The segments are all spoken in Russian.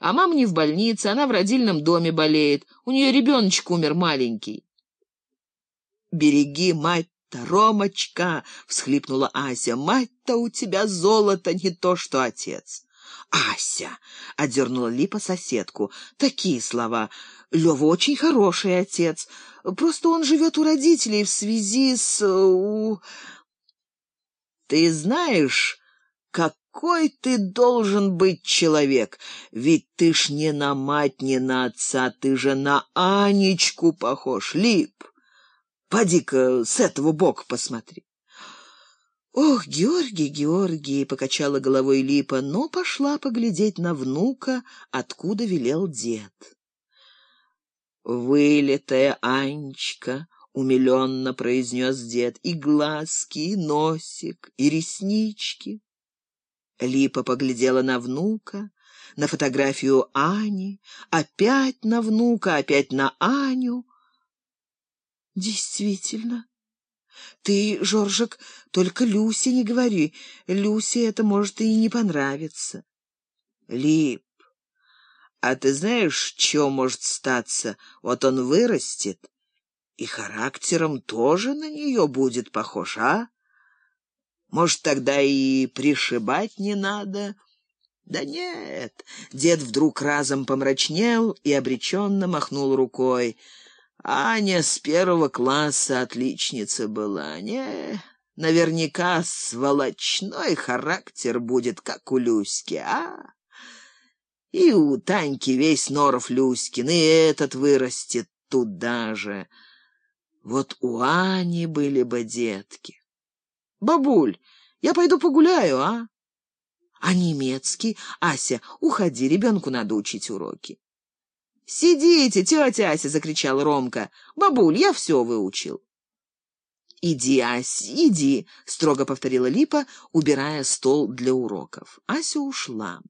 А мама не в больнице, она в родильном доме болеет. У нее ребеночек умер маленький. «Береги мать-то, Ромочка!» — всхлипнула Ася. «Мать-то у тебя золото, не то что отец!» «Ася!» — одернула Липа соседку. «Такие слова. Лёва очень хороший отец. Просто он живет у родителей в связи с... У... Ты знаешь, какой ты должен быть человек? Ведь ты ж не на мать, не на отца, ты же на Анечку похож, Лип. Поди-ка с этого бока посмотри. «Ох, Георгий, Георгий!» — покачала головой Липа, но пошла поглядеть на внука, откуда велел дед. «Вылитая Анечка!» — умиленно произнес дед. «И глазки, и носик, и реснички». Липа поглядела на внука, на фотографию Ани, опять на внука, опять на Аню. «Действительно. Ты, Жоржик, только Люсе не говори. Люсе это может и не понравиться». «Лип, а ты знаешь, что может статься? Вот он вырастет, и характером тоже на нее будет похож, а? Может, тогда и пришибать не надо?» «Да нет!» — дед вдруг разом помрачнел и обреченно махнул рукой. «Аня с первого класса отличница была. Не, наверняка сволочной характер будет, как у Люськи, а?» И у Таньки весь норов Люськин, и этот вырастет туда же. Вот у Ани были бы детки. Бабуль, я пойду погуляю, а? А немецкий? Ася, уходи, ребенку надо учить уроки. «Сидите, тетя Ася!» — закричал Ромка. «Бабуль, я все выучил». «Иди, Ась, иди!» — строго повторила Липа, убирая стол для уроков. Ася ушла.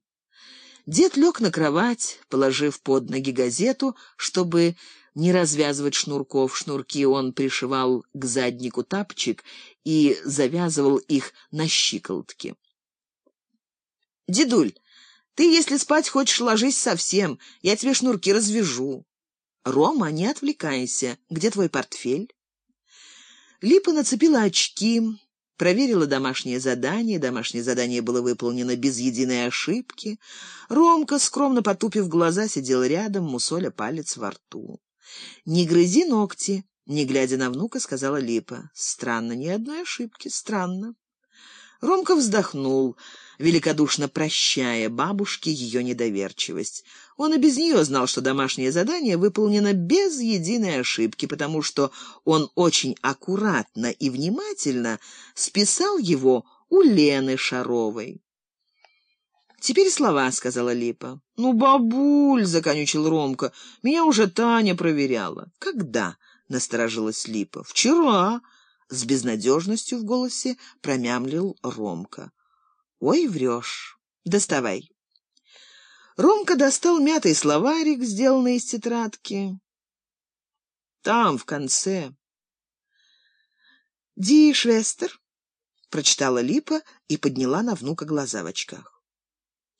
Дед лег на кровать, положив под ноги газету, чтобы не развязывать шнурков. Шнурки он пришивал к заднику тапочек и завязывал их на щиколотке. «Дедуль, ты, если спать хочешь, ложись совсем, я тебе шнурки развяжу». «Рома, не отвлекайся. Где твой портфель?» Липа нацепила очки, проверила домашнее задание. Домашнее задание было выполнено без единой ошибки. Ромка, скромно потупив глаза, сидел рядом, мусоля палец во рту. «Не грызи ногти», — не глядя на внука, сказала Липа. «Странно, ни одной ошибки, странно». Ромка вздохнул, великодушно прощая бабушке ее недоверчивость. Он и без нее знал, что домашнее задание выполнено без единой ошибки, потому что он очень аккуратно и внимательно списал его у Лены Шаровой. «Теперь слова», — сказала Липа. «Ну, бабуль», — законючил Ромка, — «меня уже Таня проверяла». «Когда?» — насторожилась Липа. «Вчера», с безнадежностью в голосе промямлил Ромка. «Ой, врешь. Доставай». Ромка достал мятый словарик, сделанный из тетрадки. Там, в конце. «Ди Швестер», — прочитала Липа и подняла на внука глаза в очках.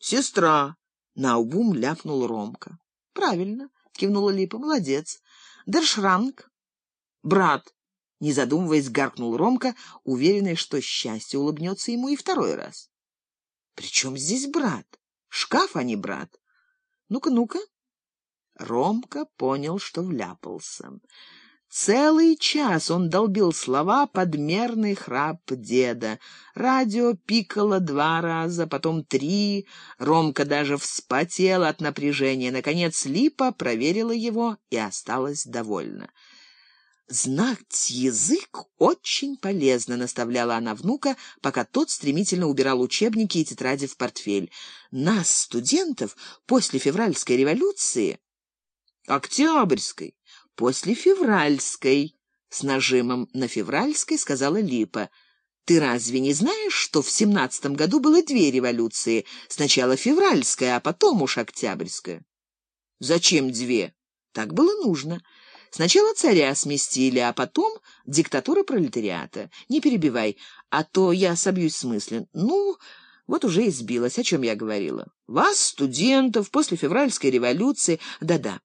«Сестра», — наубум ляпнул Ромка. «Правильно», — кивнула Липа, — «молодец. Дершранг». «Брат», не задумываясь, гаркнул Ромка, уверенный, что счастье улыбнется ему и второй раз. «При чем здесь брат? Шкаф, а не брат. Ну-ка, ну-ка». Ромка понял, что вляпался. Целый час он долбил слова подмерный храп деда. Радио пикало два раза, потом три. Ромка даже вспотел от напряжения. Наконец Липа проверила его и осталась довольна. «Знать язык очень полезно», — наставляла она внука, пока тот стремительно убирал учебники и тетради в портфель. «Нас, студентов, после февральской революции...» «Октябрьской, после февральской», — с нажимом на февральской сказала Липа. «Ты разве не знаешь, что в семнадцатом году было две революции? Сначала февральская, а потом уж октябрьская». «Зачем две?» «Так было нужно». Сначала царя сместили, а потом диктатура пролетариата. Не перебивай, а то я собьюсь с мысли. Ну, Вот уже и сбилась, о чем я говорила. Вас, студентов, после февральской революции. Да-да.